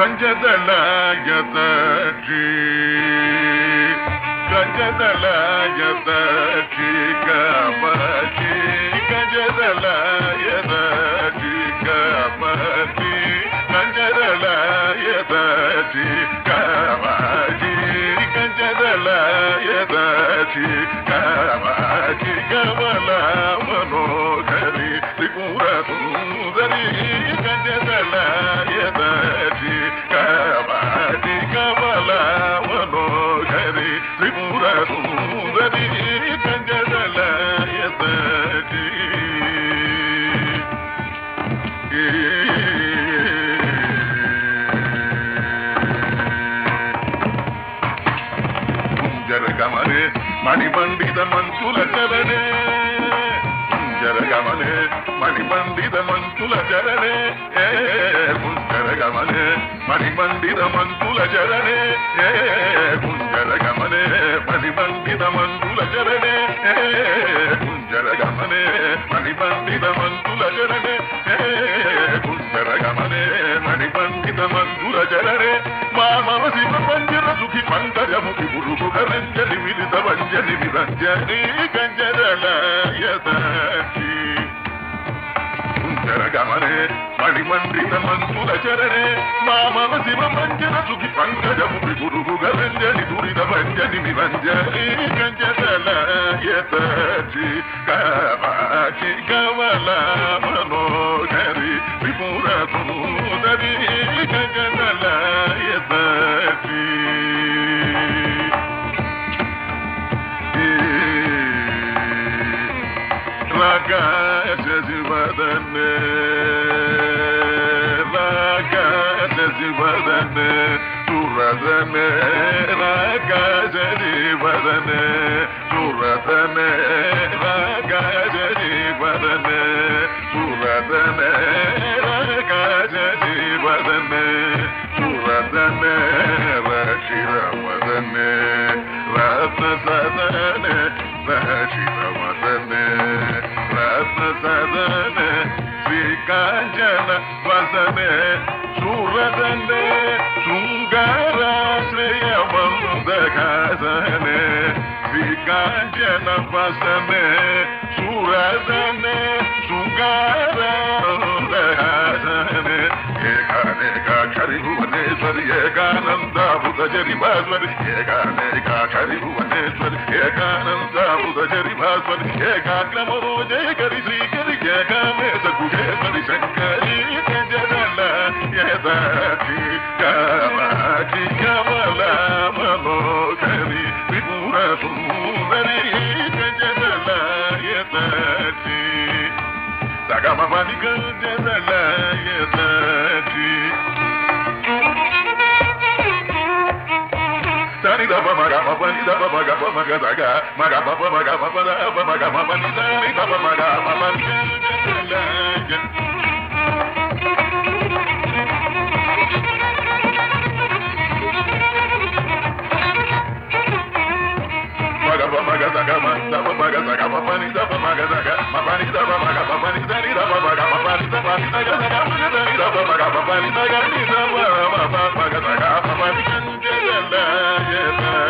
కంజదలాయతీ కంజదలాయతీ కమతి కంజదలాయతీ కమతి కంజదలాయతీ కమతి కంజదలాయతీ కమతి కమల మనోహరి త్రిపుర సుందరి కంజదలాయతీ சூதரி கங்கதலயதடி குஞ்சர கமரே மணிபண்டித மண் சுலகரனே జరగమనే మణిపండిత మంతుల చరణే ఏ జరగమనే మణిపండిత మంతుల చరణే ఏ జరగమనే మణిపండిత మంతుల చరణే ఏ జరగమనే మణిపండిత మంతుల చరణే ఏ జరగమనే మణిపండిత మంతుల చరణే మామవ శివ పంజర సుఖి పంకజముఖి గురుగు కరంజలి విదిత వంజని విరంజని కంజరలయదాచి జరగమనే మణిమండిత మంతుల చరణే మామవ శివ మంజన సుఖి పంకజముఖి గురుగు కరంజలి దురిత వంజని గంజల కంజరలయదాచి కవాచి కవల మనోహరి Tripura Sundari vadane suradane ragajani vadane suradane ragajani vadane suradane ragajani vadane suradane rakshira vadane ratna sadane vadane ratna sadane Shri శ్రీకాంచన వసనే సూరదనే శృంగారాసనే ఏకానేకాక్షరి Bhuvaneswari ఏకానందాభుత జరి భాస్వరి ఏకానేకాక్షరి భువనేశ్వరి ఏకానందాభుత జరి భాస్వరి ఏకాగ్రమో జయకరి శ్రీకరి ఏకామేశ గుహేశ్వరి శంకరి కమల మనోహరి త్రిపుర సుందరి జనల యదాచి సగమ పని జనల యదాచి సని దప మగ మపని దప మగ మగ దగ మగ పప మగ మప దప మగ మపని సని దప మగ మపని మగ Thank you.